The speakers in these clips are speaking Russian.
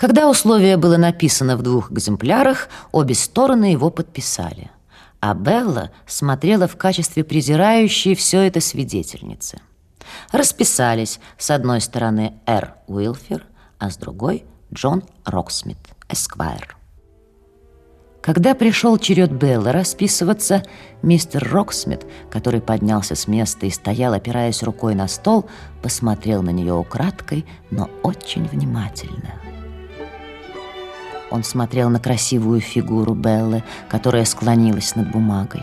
Когда условие было написано в двух экземплярах, обе стороны его подписали. А Белла смотрела в качестве презирающей все это свидетельницы. Расписались с одной стороны Р. Уилфер, а с другой Джон Роксмит, Эсквайр. Когда пришел черед Беллы расписываться, мистер Роксмит, который поднялся с места и стоял, опираясь рукой на стол, посмотрел на нее украдкой, но очень внимательно. Он смотрел на красивую фигуру Беллы, которая склонилась над бумагой.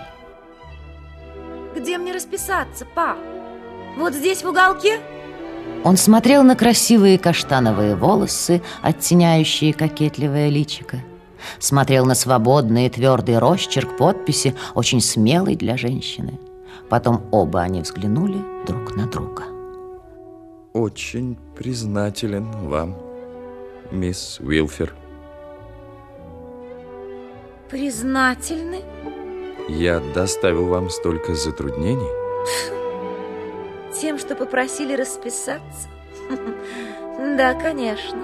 Где мне расписаться, па? Вот здесь в уголке? Он смотрел на красивые каштановые волосы, оттеняющие кокетливое личико смотрел на свободный и твердый росчерк подписи, очень смелый для женщины. Потом оба они взглянули друг на друга. Очень признателен вам, мисс Уилфер. Признательны? Я доставил вам столько затруднений. Тем, что попросили расписаться? Да, конечно.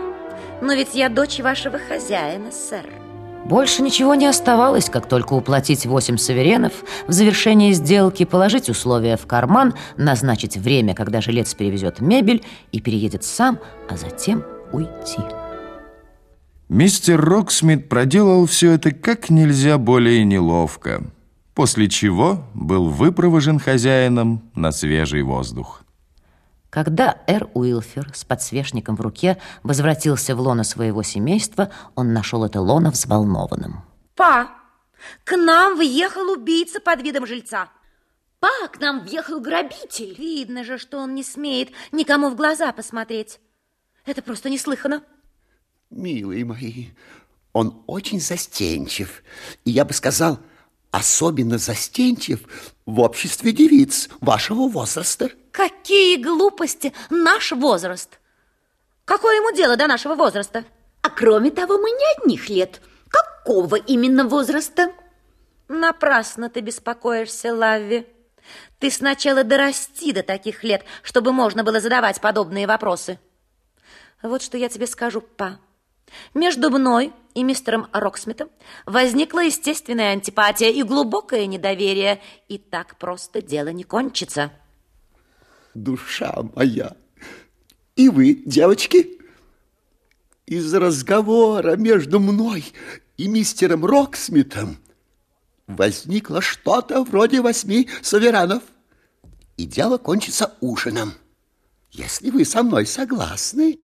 Но ведь я дочь вашего хозяина, сэр. Больше ничего не оставалось, как только уплатить 8 суверенов, в завершение сделки положить условия в карман, назначить время, когда жилец перевезет мебель и переедет сам, а затем уйти. Мистер Роксмит проделал все это как нельзя более неловко, после чего был выпровожен хозяином на свежий воздух. Когда Эр Уилфер с подсвечником в руке возвратился в лоно своего семейства, он нашел это лоно взволнованным. Па, к нам въехал убийца под видом жильца. Па, к нам въехал грабитель. Видно же, что он не смеет никому в глаза посмотреть. Это просто неслыханно. Милые мои, он очень застенчив. И я бы сказал, особенно застенчив в обществе девиц вашего возраста. Какие глупости! Наш возраст! Какое ему дело до нашего возраста? А кроме того, мы не одних лет. Какого именно возраста? Напрасно ты беспокоишься, Лавви. Ты сначала дорасти до таких лет, чтобы можно было задавать подобные вопросы. Вот что я тебе скажу, па. Между мной и мистером Роксмитом возникла естественная антипатия и глубокое недоверие, и так просто дело не кончится душа моя. И вы, девочки, из разговора между мной и мистером Роксмитом возникло что-то вроде восьми суверенов, и дело кончится ужином. Если вы со мной согласны...